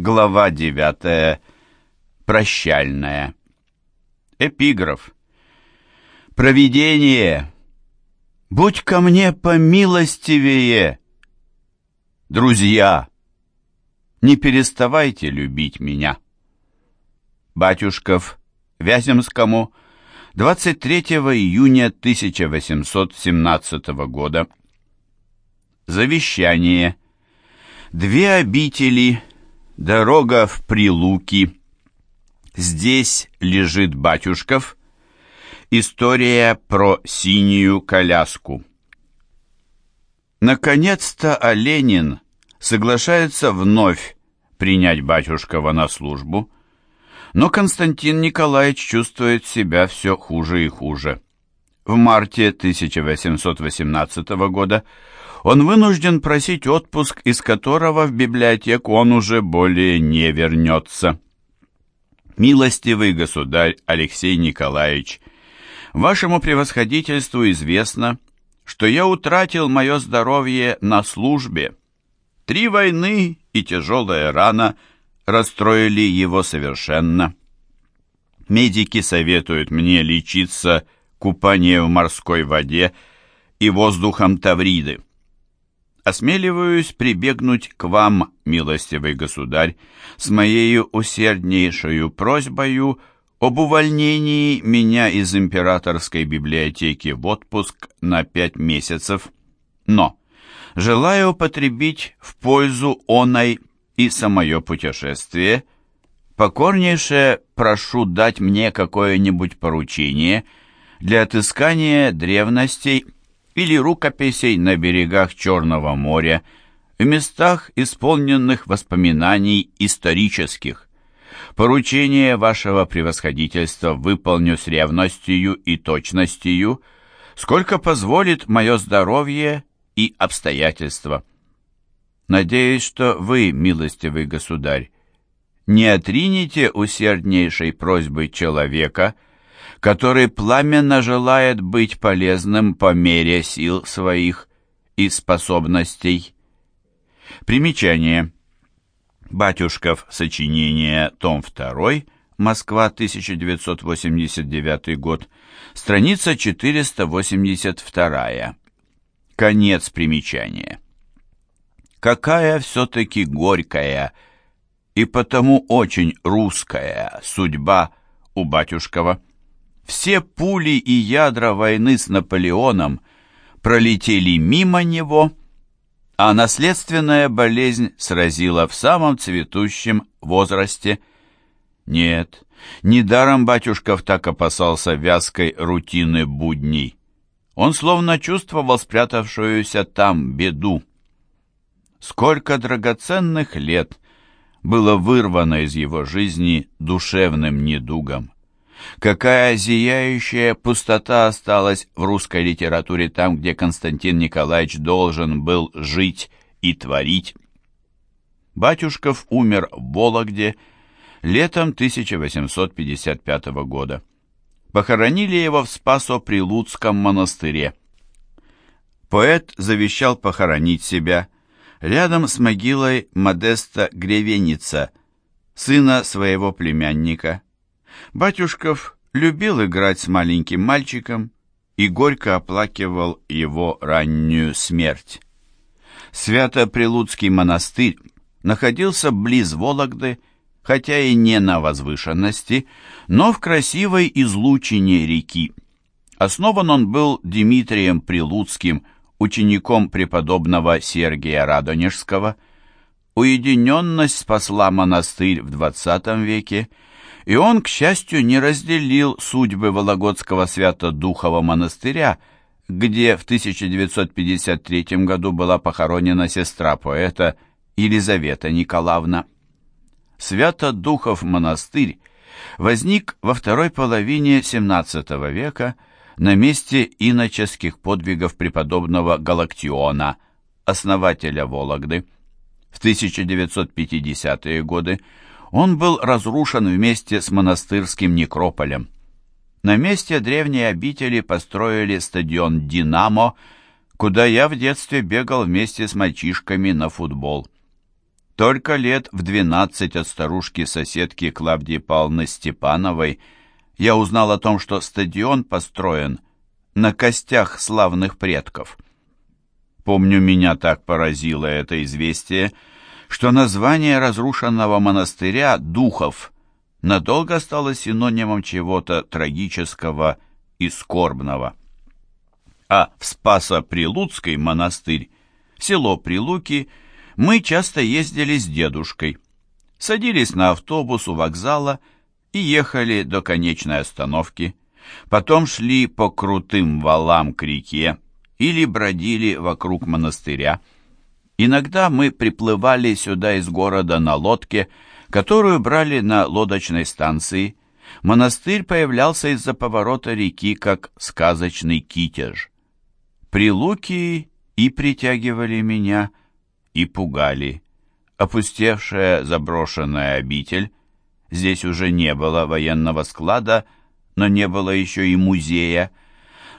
Глава 9. Прощальная. Эпиграф. Провидение, будь ко мне помилостивее. Друзья, не переставайте любить меня. Батюшков Вяземскому 23 июня 1817 года. Завещание. Две обители, дорога в Прилуки. Здесь лежит Батюшков. История про синюю коляску. Наконец-то Оленин соглашается вновь принять Батюшкова на службу, но Константин Николаевич чувствует себя все хуже и хуже. В марте 1818 года он вынужден просить отпуск, из которого в библиотеку он уже более не вернется. Милостивый государь Алексей Николаевич, вашему превосходительству известно, что я утратил мое здоровье на службе. Три войны и тяжелая рана расстроили его совершенно. Медики советуют мне лечиться купанием в морской воде и воздухом Тавриды. Осмеливаюсь прибегнуть к вам, милостивый государь, с моею усерднейшую просьбою об увольнении меня из императорской библиотеки в отпуск на пять месяцев, но желаю употребить в пользу оной и самое путешествие, покорнейше прошу дать мне какое-нибудь поручение для отыскания древностей или рукописей на берегах Черного моря, в местах, исполненных воспоминаний исторических. Поручение вашего превосходительства выполню с ревностью и точностью, сколько позволит мое здоровье и обстоятельства. Надеюсь, что вы, милостивый государь, не отринете усерднейшей просьбы человека, который пламенно желает быть полезным по мере сил своих и способностей. Примечание. Батюшков. Сочинение. Том 2. Москва, 1989 год. Страница 482. Конец примечания. Какая все-таки горькая и потому очень русская судьба у батюшкова. Все пули и ядра войны с Наполеоном пролетели мимо него, а наследственная болезнь сразила в самом цветущем возрасте. Нет, недаром батюшков так опасался вязкой рутины будней. Он словно чувствовал спрятавшуюся там беду. Сколько драгоценных лет было вырвано из его жизни душевным недугом. Какая зияющая пустота осталась в русской литературе там, где Константин Николаевич должен был жить и творить. Батюшков умер в Вологде летом 1855 года. Похоронили его в Спасо-Прилуцком монастыре. Поэт завещал похоронить себя рядом с могилой Модеста Гревеница, сына своего племянника, Батюшков любил играть с маленьким мальчиком и горько оплакивал его раннюю смерть. Свято-Прилуцкий монастырь находился близ Вологды, хотя и не на возвышенности, но в красивой излучине реки. Основан он был Дмитрием Прилуцким, учеником преподобного Сергия Радонежского. Уединенность спасла монастырь в XX веке, и он, к счастью, не разделил судьбы Вологодского свято-духового монастыря, где в 1953 году была похоронена сестра поэта Елизавета Николаевна. Свято-Духов монастырь возник во второй половине XVII века на месте иноческих подвигов преподобного Галактиона, основателя Вологды. В 1950-е годы он был разрушен вместе с монастырским некрополем. На месте древней обители построили стадион «Динамо», куда я в детстве бегал вместе с мальчишками на футбол. Только лет в двенадцать от старушки-соседки Клавдии Павловны Степановой я узнал о том, что стадион построен на костях славных предков. Помню, меня так поразило это известие, что название разрушенного монастыря Духов надолго стало синонимом чего-то трагического и скорбного. А в Спасо-Прилуцкий монастырь, село Прилуки, мы часто ездили с дедушкой. Садились на автобус у вокзала и ехали до конечной остановки. Потом шли по крутым валам к реке или бродили вокруг монастыря. Иногда мы приплывали сюда из города на лодке, которую брали на лодочной станции. Монастырь появлялся из-за поворота реки, как сказочный китеж. Прилуки и притягивали меня, и пугали. Опустевшая заброшенная обитель, здесь уже не было военного склада, но не было еще и музея,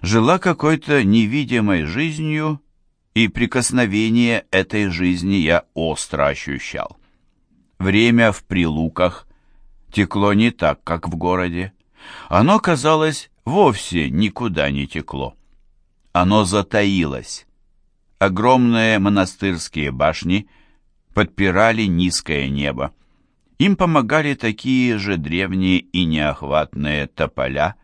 жила какой-то невидимой жизнью, и прикосновение этой жизни я остро ощущал. Время в прилуках текло не так, как в городе. Оно, казалось, вовсе никуда не текло. Оно затаилось. Огромные монастырские башни подпирали низкое небо. Им помогали такие же древние и неохватные тополя.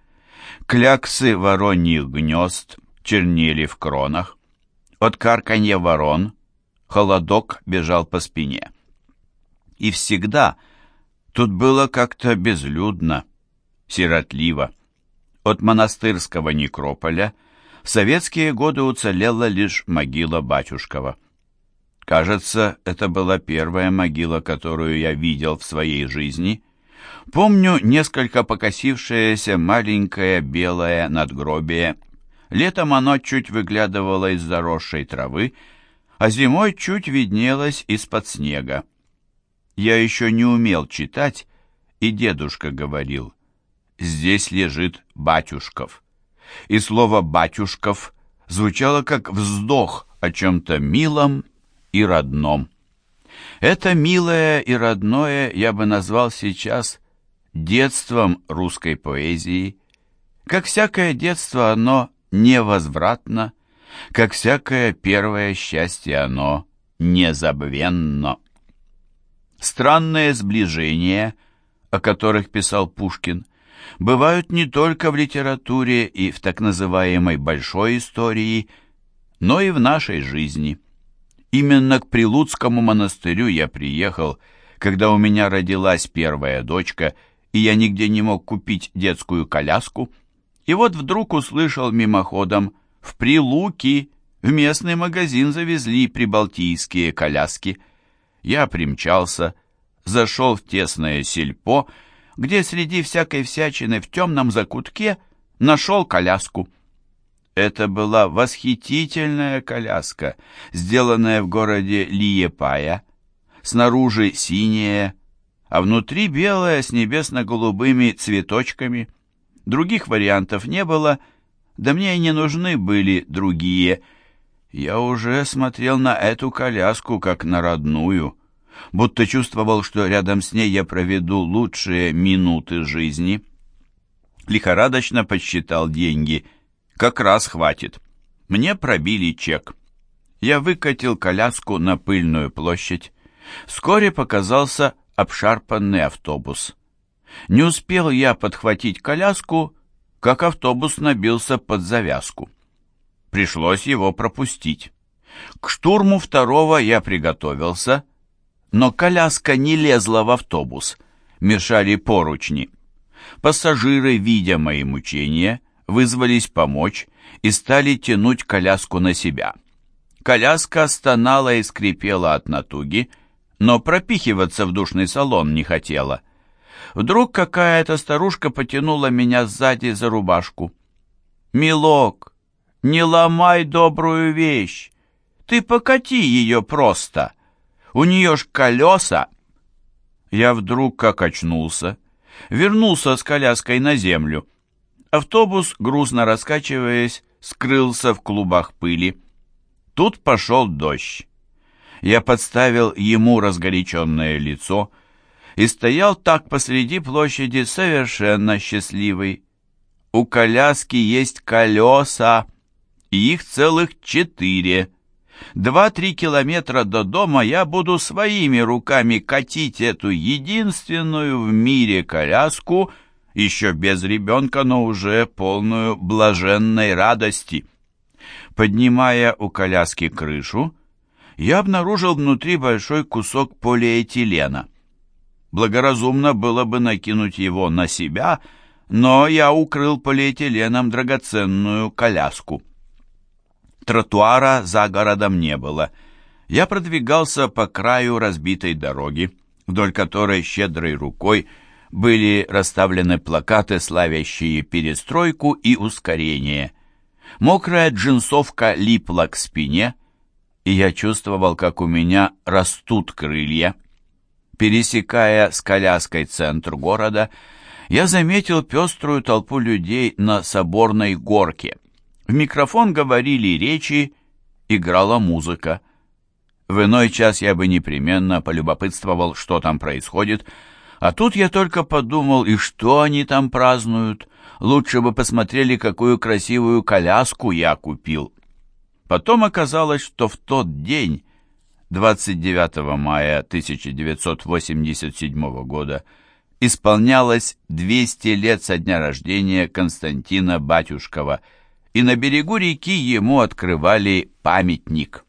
Кляксы вороньих гнезд чернели в кронах. От карканья ворон холодок бежал по спине. И всегда тут было как-то безлюдно, сиротливо. От монастырского некрополя в советские годы уцелела лишь могила Батюшкова. Кажется, это была первая могила, которую я видел в своей жизни. Помню несколько покосившееся маленькое белое надгробие. Летом оно чуть выглядывало из заросшей травы, а зимой чуть виднелось из-под снега. Я еще не умел читать, и дедушка говорил, «Здесь лежит батюшков». И слово «батюшков» звучало как вздох о чем-то милом и родном. Это милое и родное я бы назвал сейчас детством русской поэзии. Как всякое детство, оно невозвратно, как всякое первое счастье, оно незабвенно. Странные сближения, о которых писал Пушкин, бывают не только в литературе и в так называемой «большой истории», но и в нашей жизни – Именно к Прилуцкому монастырю я приехал, когда у меня родилась первая дочка, и я нигде не мог купить детскую коляску. И вот вдруг услышал мимоходом «В Прилуки в местный магазин завезли прибалтийские коляски». Я примчался, зашел в тесное сельпо, где среди всякой всячины в темном закутке нашел коляску. Это была восхитительная коляска, сделанная в городе Лиепая, снаружи синяя, а внутри белая с небесно-голубыми цветочками. Других вариантов не было, да мне и не нужны были другие. Я уже смотрел на эту коляску как на родную, будто чувствовал, что рядом с ней я проведу лучшие минуты жизни. Лихорадочно подсчитал деньги — как раз хватит. Мне пробили чек. Я выкатил коляску на пыльную площадь. Вскоре показался обшарпанный автобус. Не успел я подхватить коляску, как автобус набился под завязку. Пришлось его пропустить. К штурму второго я приготовился, но коляска не лезла в автобус, мешали поручни. Пассажиры, видя мои мучения, вызвались помочь и стали тянуть коляску на себя. Коляска стонала и скрипела от натуги, но пропихиваться в душный салон не хотела. Вдруг какая-то старушка потянула меня сзади за рубашку. «Милок, не ломай добрую вещь! Ты покати ее просто! У нее ж колеса!» Я вдруг как очнулся, вернулся с коляской на землю. Автобус, грустно раскачиваясь, скрылся в клубах пыли. Тут пошел дождь. Я подставил ему разгоряченное лицо и стоял так посреди площади совершенно счастливый. У коляски есть колеса, и их целых четыре. Два-три километра до дома я буду своими руками катить эту единственную в мире коляску, еще без ребенка, но уже полную блаженной радости. Поднимая у коляски крышу, я обнаружил внутри большой кусок полиэтилена. Благоразумно было бы накинуть его на себя, но я укрыл полиэтиленом драгоценную коляску. Тротуара за городом не было. Я продвигался по краю разбитой дороги, вдоль которой щедрой рукой были расставлены плакаты, славящие перестройку и ускорение. Мокрая джинсовка липла к спине, и я чувствовал, как у меня растут крылья. Пересекая с коляской центр города, я заметил пеструю толпу людей на Соборной горке. В микрофон говорили речи, играла музыка. В иной час я бы непременно полюбопытствовал, что там происходит, а тут я только подумал, и что они там празднуют. Лучше бы посмотрели, какую красивую коляску я купил. Потом оказалось, что в тот день, 29 мая 1987 года, исполнялось 200 лет со дня рождения Константина Батюшкова – и на берегу реки ему открывали памятник.